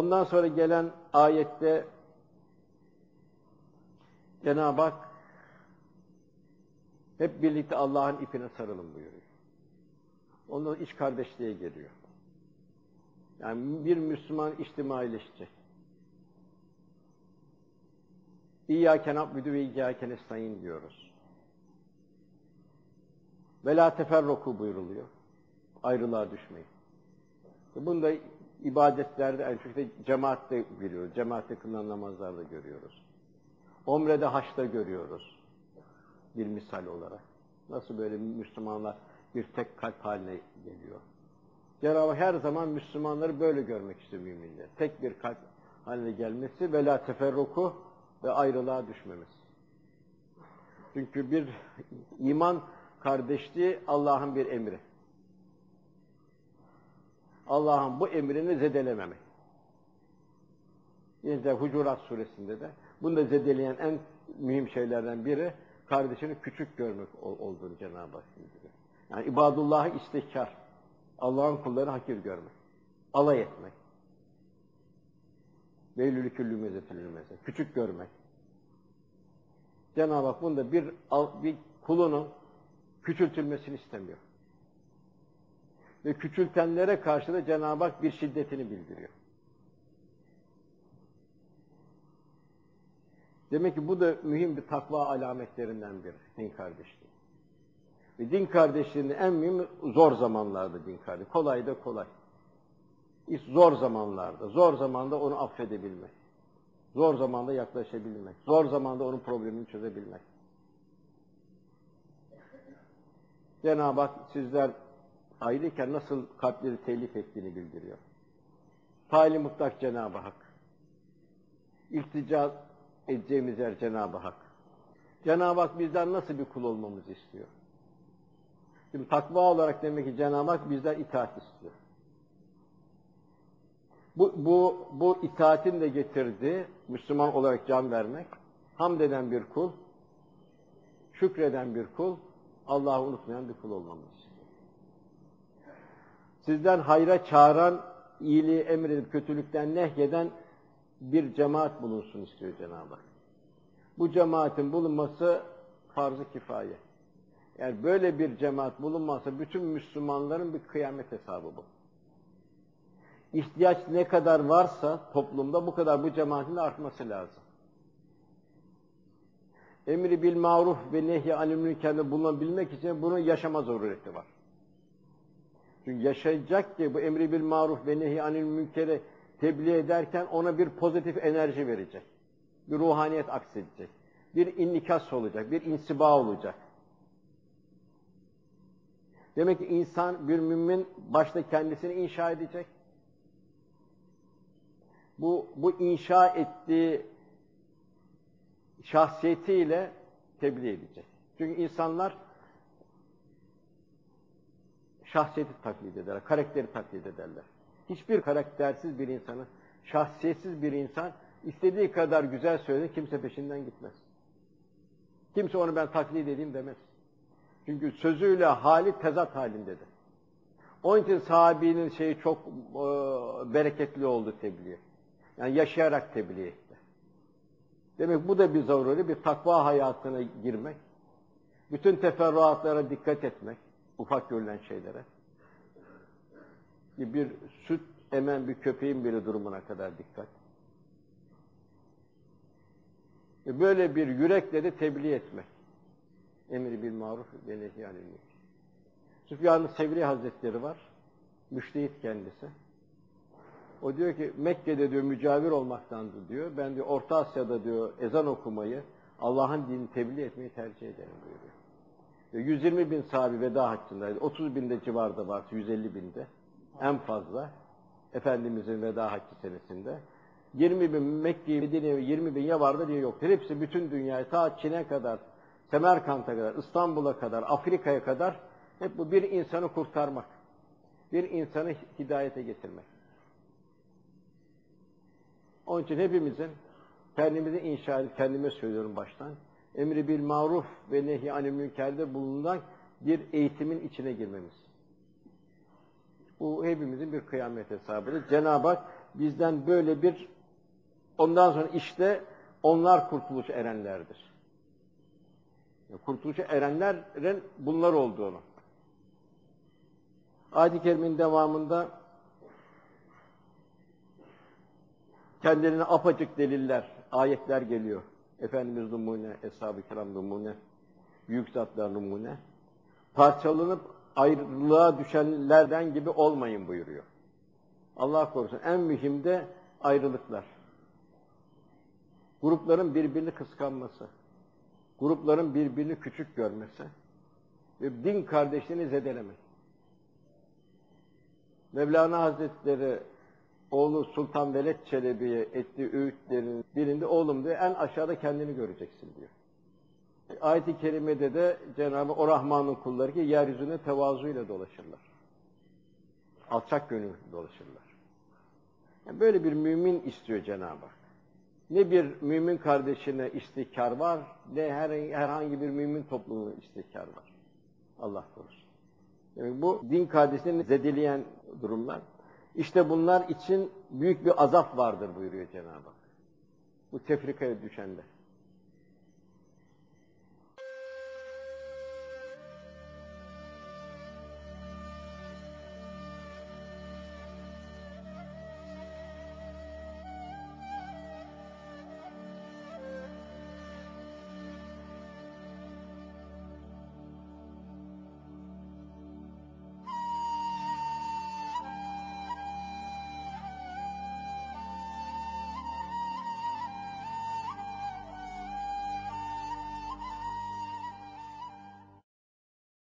Ondan sonra gelen ayette Cenab-ı Hak hep birlikte Allah'ın ipine sarılın buyuruyor. Ondan iç kardeşliğe geliyor. Yani bir Müslüman içtimaileşecek. İyyâken abdü ve iyyâken estayın diyoruz. Ve la teferruku buyuruluyor. Ayrılığa düşmeyin. Bunu da ibadetlerde, yani çünkü cemaatte görüyoruz. Cemaatte kılınan namazlarda görüyoruz. Omre'de, haçta görüyoruz. Bir misal olarak. Nasıl böyle Müslümanlar bir tek kalp haline geliyor. Cenab-ı her zaman Müslümanları böyle görmek istiyor müminler. Tek bir kalp haline gelmesi ve la teferruku ve ayrılığa düşmemiz. Çünkü bir iman kardeşliği Allah'ın bir emri. Allah'ın bu emrini zedelememek. Yine Hucurat suresinde de bunu da zedeleyen en mühim şeylerden biri kardeşini küçük görmek olduğunu Cenab-ı Hak bildiriyor. Yani ibadullahı istihkar. Allah'ın kulları hakir görmek. Alay etmek. Veylülü küllü mezetülü mezet. Küçük görmek. Cenab-ı Hak bunda bir, bir kulunun küçültülmesini istemiyor. Ve küçültenlere karşı da Cenab-ı Hak bir şiddetini bildiriyor. Demek ki bu da mühim bir takva alametlerinden biri din kardeşliği. Ve din kardeşliğinin en mühim zor zamanlarda din kardeşliği. Kolay da kolay. İş zor zamanlarda. Zor zamanda onu affedebilmek. Zor zamanda yaklaşabilmek. Zor zamanda onun problemini çözebilmek. Cenab-ı Hak sizler ayrıyken nasıl kalpleri telif ettiğini bildiriyor. Faili mutlak Cenab-ı Hak. İltica edeceğimiz yer Cenab-ı Hak. Cenab-ı Hak bizden nasıl bir kul olmamızı istiyor? Şimdi takva olarak demek ki Cenab-ı Hak bizden itaat istiyor. Bu, bu, bu itaatin de getirdiği Müslüman olarak can vermek, hamd eden bir kul, şükreden bir kul, Allah'ı unutmayan bir kul olmamız. Sizden hayra çağıran, iyiliği emredip kötülükten nehyeden bir cemaat bulunsun istiyor Cenab-ı Hak. Bu cemaatin bulunması farz-ı kifaye. Yani böyle bir cemaat bulunmazsa bütün Müslümanların bir kıyamet hesabı bu. İhtiyaç ne kadar varsa toplumda bu kadar bu cemaatin artması lazım. Emri bil maruf ve nehy anil münker'de bulunabilmek için bunun yaşama zorunluluğu var. Çünkü yaşayacak ki bu emri bil maruf ve nehy anil münkere tebliğ ederken ona bir pozitif enerji verecek. Bir ruhaniyet aksedecek. Bir innikas olacak, bir insiba olacak. Demek ki insan, bir mümin başta kendisini inşa edecek. Bu, bu inşa ettiği şahsiyetiyle tebliğ edecek. Çünkü insanlar şahsiyeti taklit ederler, karakteri taklit ederler. Hiçbir karaktersiz bir insanı, şahsiyetsiz bir insan istediği kadar güzel söyler, kimse peşinden gitmez. Kimse onu ben taklit edeyim demez. Çünkü sözüyle hali tezat halindedir. Onun için sahabinin şeyi çok e, bereketli oldu tebliğ. Yani yaşayarak tebliğ etti. Demek bu da bir zaruri, bir takva hayatına girmek. Bütün teferruatlara dikkat etmek, ufak görülen şeylere. Bir süt emen bir köpeğin bile durumuna kadar dikkat. Böyle bir yürekle de tebliğ etmek. Emri bil maruf ve nehyanil Süfyan-ı Sevri Hazretleri var. Müştehit kendisi. O diyor ki Mekke'de diyor mücavir olmaktandı diyor. Ben diyor Orta Asya'da diyor ezan okumayı, Allah'ın dinini tebliğ etmeyi tercih ederim diyor. 120 bin sahibi veda haccındaydı. 30 binde civarda var, 150 binde. En fazla. Efendimizin veda haccı senesinde. 20 bin Mekke'ye, Medine'ye 20 bin ya vardı diye yoktur. Hepsi bütün dünyayı ta Çin'e kadar, Semerkant'a kadar, İstanbul'a kadar, Afrika'ya kadar hep bu bir insanı kurtarmak. Bir insanı hidayete getirmek. Onun için hepimizin kendimizi inşa edip kendime söylüyorum baştan. Emri bil maruf ve nehi anil münkerde bulunan bir eğitimin içine girmemiz. Bu hepimizin bir kıyamet hesabıdır. Cenab-ı Hak bizden böyle bir ondan sonra işte onlar kurtuluş erenlerdir. Kurtuluşa erenlerin bunlar olduğunu. Ayet-i Kerime'nin devamında kendilerine apaçık deliller, ayetler geliyor. Efendimiz numune, Eshab-ı Kiram numune, büyük zatlar numune. Parçalanıp ayrılığa düşenlerden gibi olmayın buyuruyor. Allah korusun. En mühim de ayrılıklar. Grupların birbirini kıskanması, grupların birbirini küçük görmesi ve din kardeşliğini zedelemek. Mevlana Hazretleri oğlu Sultan Veled Çelebi'ye ettiği öğütlerin birinde oğlum diyor en aşağıda kendini göreceksin diyor. Ayet-i Kerime'de de Cenab-ı o Rahman'ın kulları ki yeryüzüne tevazuyla dolaşırlar. Alçak gönül dolaşırlar. Yani böyle bir mümin istiyor Cenab-ı Hak. Ne bir mümin kardeşine istikar var, ne her, herhangi bir mümin topluluğuna istikar var. Allah korusun. Yani bu din kardeşlerini zedeleyen durumlar. İşte bunlar için büyük bir azap vardır buyuruyor Cenab-ı Hak. Bu tefrikaya düşenler.